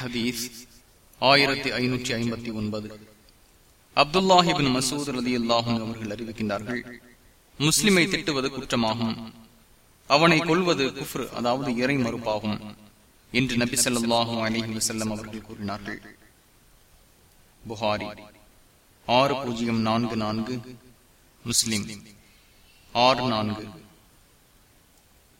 ஹதீஸ் ஆயிரத்தி ஐநூற்றி ஐம்பத்தி ஒன்பது. அப்துல்லாஹிபின் மசூத் ரதி அல்லாஹும் அவர்கள் அறிவிக்கின்றார்கள் முஸ்லிமை திட்டுவது குற்றமாகும். அவனை கொள்வது குஃப்ரு அதாவது இறை மறுப்பாகும் என்று நபி சொல்லாஹு அலிஹி வசல்லம் அவர்கள் கூறினார்கள். புகாரி ஆறு பூஜ்ஜியம் நான்கு நான்கு முஸ்லிம் ஆறு நான்கு.